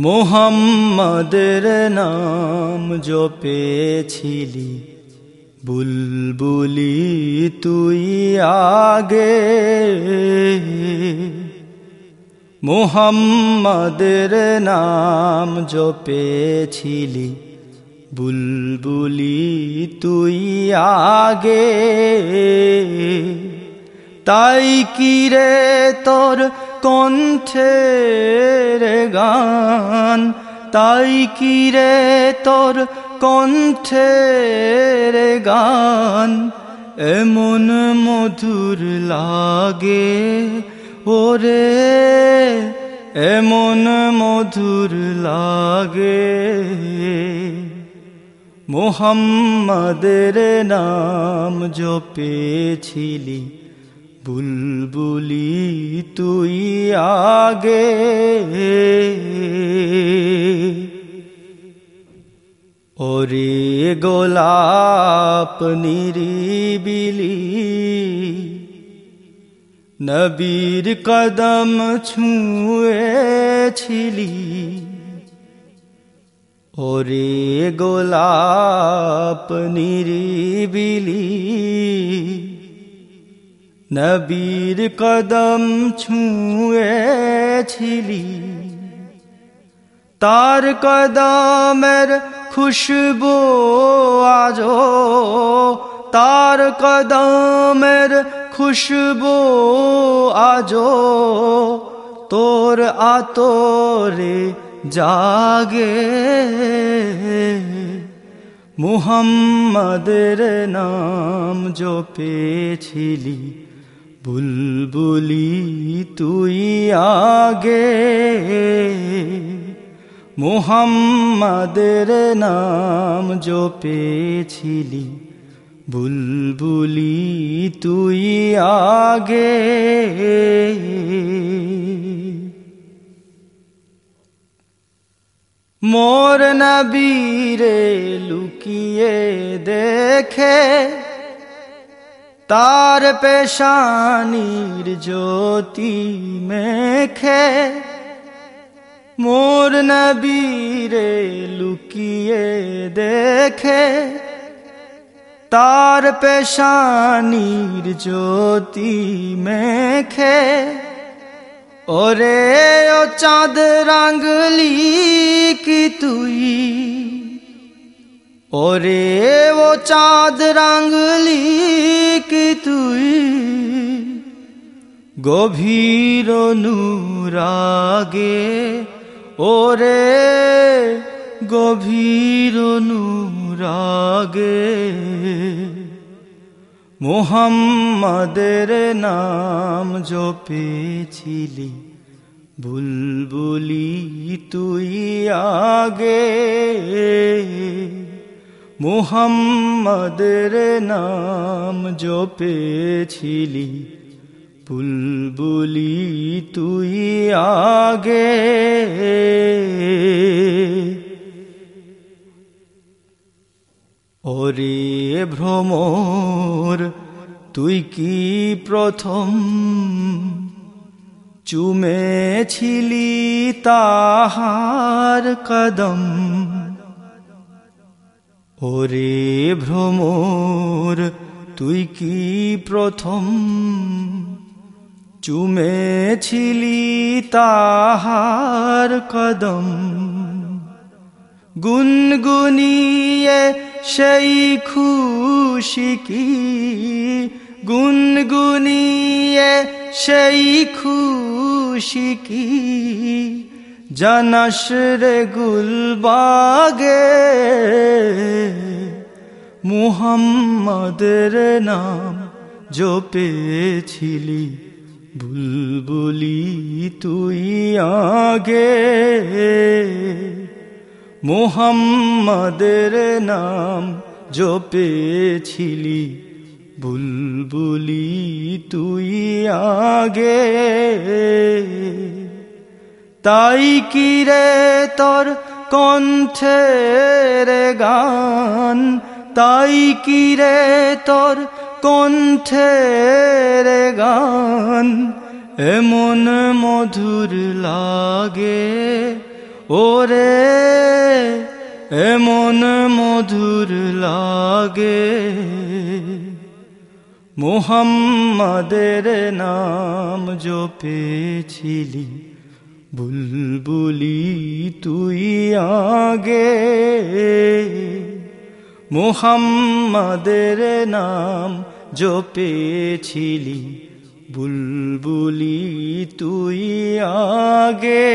মোহাম্মদের নাম জপেছিলি। বুলবুলি তুই আগে। মোহাম্মদের নাম জপেছিলি। বুলবুলি তুই আগে। তাই কিরে তোর কণ্ঠের গান। তাই কিরে তোর কণ্ঠের গান? এমন মধুর লাগে, ওরে। এমন মধুর লাগে। মোহাম্মদের নাম জপেছিলি বুলবুলি তুই আগে। ওরে গোলাপ নিরিবিলি নবীর কদম ছুঁয়েছিলি। ওরে গোলাপ নিরিবিলি নবীর কদম ছুঁয়েছিলি। তার কদমের খুশবু আজো তার কদমের খুশবু আজো তোর আতরে জাগে। মুহাম্মাদের নাম জপেছিলি। বুলবুলি তুই আগে মুহাম্মাদের নাম জপেছিলি। বুলবুলি তুই আগে মোর নবীরে লুকিয়ে দেখে তার পেশানির জ্যোতি মেখে মোর নবীরে লুকিয়ে দেখে তার পেশানির জ্যোতি মেখে। ওরে ও চাঁদ রাঙ্গলি কি তুই? ওরে ও চাঁদ রাঙ্গলি কি তুই গভীর নুরাগে ওরে গভীর নুরাগে মোহাম্মদের নাম জপেছিলি বুলবুলি তুই আগে। মোহাম্মদের নাম জপেছিলি। বুলবুলি তুই আগে। ওরে ভ্রমর তুই কি প্রথম চুমেছিলি তাহার কদম? ওরে ভ্রমর, তুই কি প্রথম? চুমেছিলি তাহার কদম। গুনগুনিয়ে সেই খুশি কি? গুনগুনিয়ে সেই খুশি কি? জানাস রে গুলবাগে মুহাম্মদের নাম জপেছিলি বুলবুলি তুই আগে। মোহাম্মদের নাম জপেছিলি বুলবুলি তুই আগে। তাই কিরে তোর কণ্ঠের গান? তাই কিরে তোর কণ্ঠের গান? এমন মধুর লাগে, ওরে, এমন মধুর লাগে। মোহাম্মদের নাম জপেছিলি, বুলবুলি তুই আগে। মোহাম্মদের নাম জপেছিলি বুলবুলি তুই আগে।